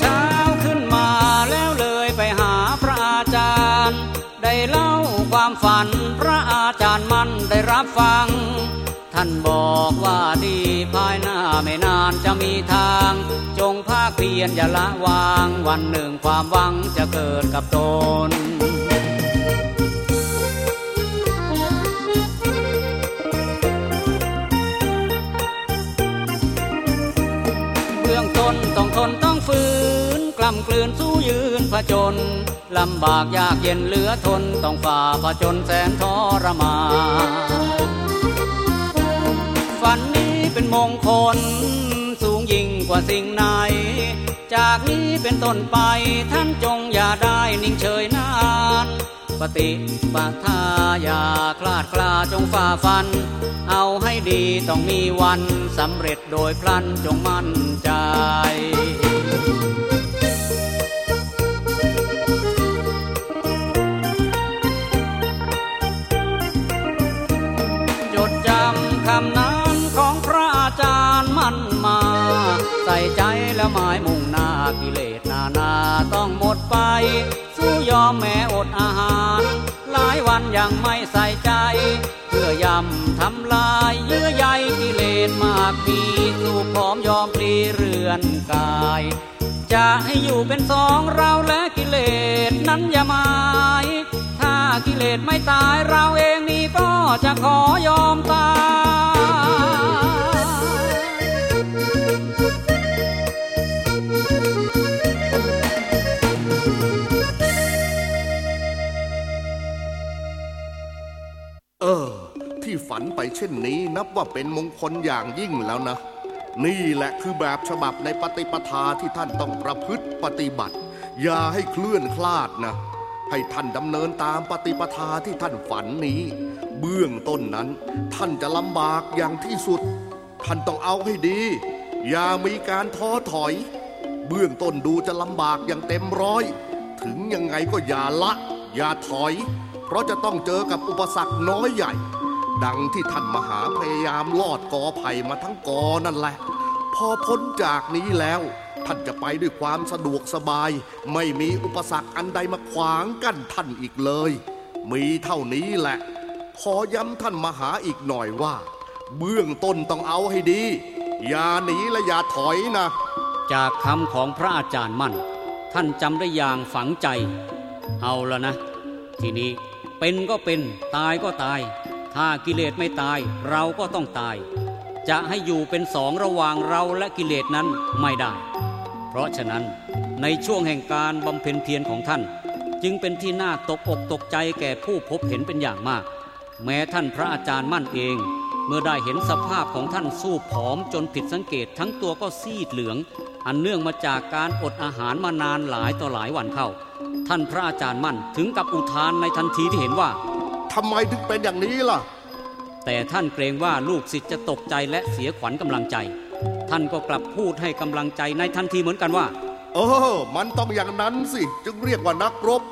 เช้าขึ้นมาแล้วเลยไปหาพระอาจารย์ ได้เล่าความฝันพระอาจารย์มันได้รับฟัง ท่านบอกว่าดีภายหน้าไม่นานจะมีทาง จงภาคเพียรอย่าละวาง วันหนึ่งความหวังจะเกิดกับตน ต้องทนต้องฝืน กล้ำกลืนสู้ยืนผจญลำบากยากเย็นเหลือทนต้องฝ่าผจญแสนทรมานฝันนี้เป็นมงคล สูงยิ่งกว่าสิ่งไหน จากนี้เป็นต้นไปท่านจงอย่าได้นิ่งเฉย ปฏิปทาอย่าคลาดคลาจงฝ่าฟัน เอาให้ดีต้องมีวันสำเร็จโดยพลันจงมั่นใจจดจำคำนั้นของพระอาจารย์มั่นมา ใส่ใจและหมายมุ่งหน้ากิเลสนานาต้องหมดไป สู้ยอมแม้อดอาหาร หลายวันยังไม่ใส่ใจ เพื่อยำทำลายเยื่อใยกิเลสมากมีสู้พร้อมยอมปลีเรือนกาย จะให้อยู่เป็นสองเราและกิเลสนั้นอย่าหมายถ้ากิเลสไม่ตายเราเองนี่ก็จะขอยอมตาย เออ ที่ฝันไปเช่นนี้นับว่าเป็นมงคลอย่างยิ่งแล้วนะ นี่แหละคือแบบฉบับในปฏิปทาที่ท่านต้องประพฤติปฏิบัติ อย่าให้เคลื่อนคลาดนะ ให้ท่านดำเนินตามปฏิปทาที่ท่านฝันนี้ เบื้องต้นนั้น ท่านจะลำบากอย่างที่สุด ท่านต้องเอาให้ดี อย่ามีการท้อถอย เบื้องต้นดูจะลำบากอย่างเต็มร้อย ถึงยังไงก็อย่าละ อย่าถอย เพราะจะต้องเจอกับอุปสรรคน้อยใหญ่ ดังที่ท่านมหาพยายามลอดกอไผ่มาทั้งกอนั่นแหละ พอพ้นจากนี้แล้ว ท่านจะไปด้วยความสะดวกสบาย ไม่มีอุปสรรคอันใดมาขวางกั้นท่านอีกเลย มีเท่านี้แหละ ขอย้ำท่านมหาอีกหน่อยว่า เบื้องต้นต้องเอาให้ดี อย่าหนีและอย่าถอยนะ จากคำของพระอาจารย์มั่น ท่านจำได้อย่างฝังใจ เอาและนะ ทีนี้ เป็นก็เป็นตายก็ตาย ถ้ากิเลสไม่ตายเราก็ต้องตาย จะให้อยู่เป็นสองระหว่างเราและกิเลสนั้นไม่ได้ เพราะฉะนั้นในช่วงแห่งการบำเพ็ญเพียรของท่าน จึงเป็นที่น่าตกอกตกใจแก่ผู้พบเห็นเป็นอย่างมาก แม้ท่านพระอาจารย์มั่นเอง เมื่อได้เห็นสภาพของท่านสู้ผอมจนผิดสังเกตทั้งตัวก็ซีดเหลือง อันเนื่องมาจากการอดอาหารมานานหลายต่อหลายวันเข้า ท่านพระอาจารย์มั่นถึงกับอุทานในทันทีที่เห็นว่าทำไมถึงเป็นอย่างนี้ล่ะ แต่ท่านเกรงว่าลูกศิษย์จะตกใจและเสียขวัญกำลังใจ ท่านก็กลับพูดให้กำลังใจในทันทีเหมือนกันว่า เออ มันต้องอย่างนั้นสิ จึงเรียกว่านักรบ